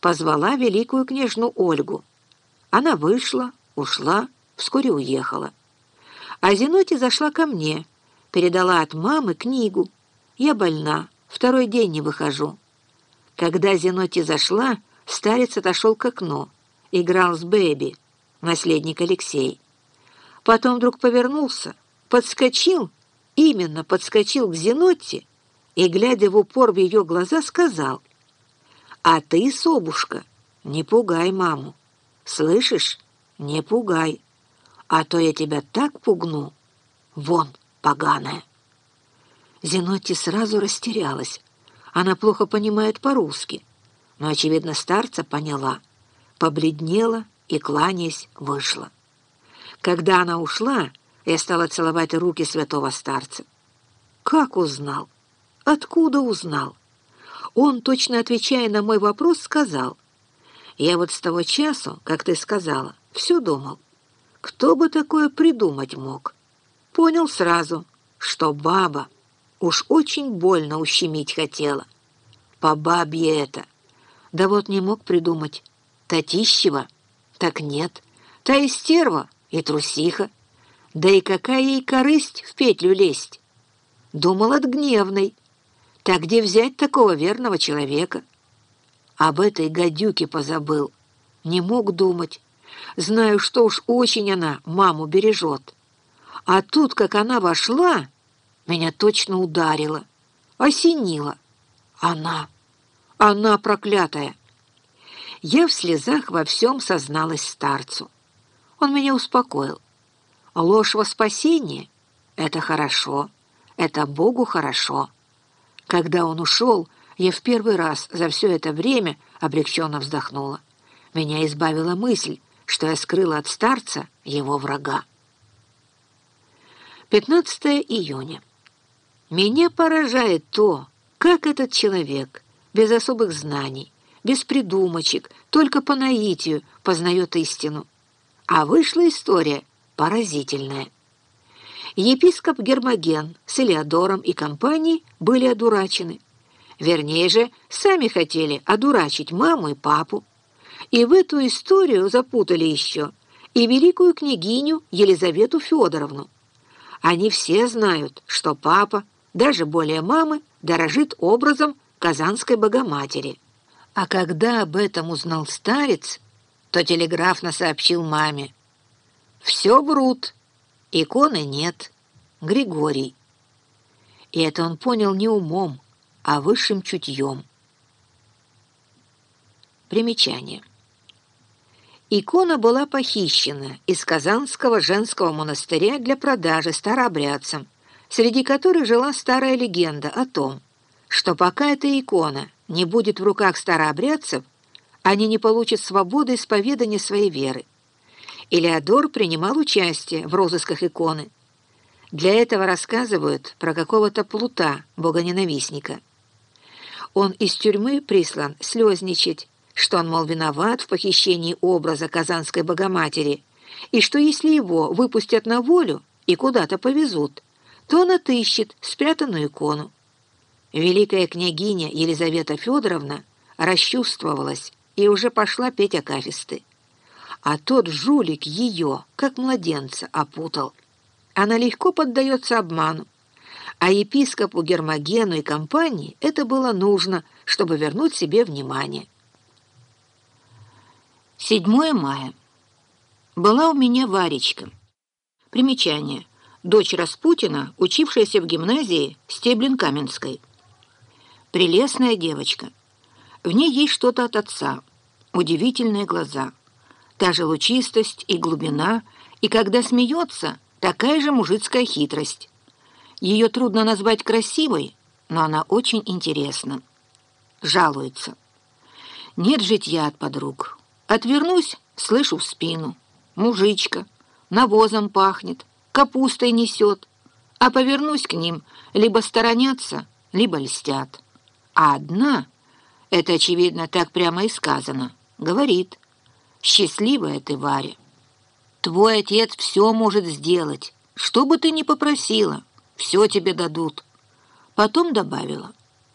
позвала великую княжну Ольгу. Она вышла, ушла, вскоре уехала. А Зиноти зашла ко мне, передала от мамы книгу. Я больна, второй день не выхожу. Когда Зиноти зашла, старец отошел к окну, играл с Бэби, наследник Алексей. Потом вдруг повернулся, подскочил, именно подскочил к Зинотте и, глядя в упор в ее глаза, сказал, «А ты, Собушка, не пугай маму. Слышишь? Не пугай. А то я тебя так пугну. Вон, поганая». Зинотти сразу растерялась. Она плохо понимает по-русски, но, очевидно, старца поняла. Побледнела и, кланяясь, вышла. Когда она ушла, я стала целовать руки святого старца. Как узнал? Откуда узнал? Он, точно отвечая на мой вопрос, сказал, «Я вот с того часу, как ты сказала, все думал. Кто бы такое придумать мог?» Понял сразу, что баба уж очень больно ущемить хотела. По бабье это. Да вот не мог придумать. Татищева? Так нет. Та и стерва, и трусиха. Да и какая ей корысть в петлю лезть? Думал от гневной. Так где взять такого верного человека? Об этой гадюке позабыл. Не мог думать. Знаю, что уж очень она маму бережет. А тут, как она вошла, меня точно ударила, осенила. Она, она проклятая. Я в слезах во всем созналась старцу. Он меня успокоил. Ложь во спасение — это хорошо, это Богу хорошо. Когда он ушел, я в первый раз за все это время облегченно вздохнула. Меня избавила мысль, что я скрыла от старца его врага. 15 июня. Меня поражает то, как этот человек, без особых знаний, без придумочек, только по наитию познает истину. А вышла история поразительная. Епископ Гермоген с Элеодором и компанией были одурачены. Вернее же, сами хотели одурачить маму и папу. И в эту историю запутали еще и великую княгиню Елизавету Федоровну. Они все знают, что папа, даже более мамы, дорожит образом Казанской Богоматери. А когда об этом узнал старец, то телеграфно сообщил маме. «Все врут, иконы нет, Григорий». И это он понял не умом, а высшим чутьем. Примечание. Икона была похищена из Казанского женского монастыря для продажи старообрядцам, среди которых жила старая легенда о том, что пока эта икона не будет в руках старообрядцев, они не получат свободы исповедания своей веры. Илеодор принимал участие в розысках иконы. Для этого рассказывают про какого-то плута, богоненавистника. Он из тюрьмы прислан слезничать, что он, мол, виноват в похищении образа Казанской Богоматери, и что если его выпустят на волю и куда-то повезут, то он отыщет спрятанную икону. Великая княгиня Елизавета Федоровна расчувствовалась и уже пошла петь акафисты. А тот жулик ее, как младенца, опутал. Она легко поддается обману. А епископу Гермогену и компании это было нужно, чтобы вернуть себе внимание. 7 мая. Была у меня Варечка. Примечание. Дочь Распутина, учившаяся в гимназии Стеблин-Каменской. Прелестная девочка. В ней есть что-то от отца. Удивительные глаза. Та же лучистость и глубина, и когда смеется, такая же мужицкая хитрость. Ее трудно назвать красивой, но она очень интересна. Жалуется. Нет житья от подруг. Отвернусь, слышу в спину. Мужичка. Навозом пахнет, капустой несет. А повернусь к ним, либо сторонятся, либо льстят. А одна, это, очевидно, так прямо и сказано, говорит, «Счастливая ты, Варя! Твой отец все может сделать, что бы ты ни попросила, все тебе дадут». Потом добавила,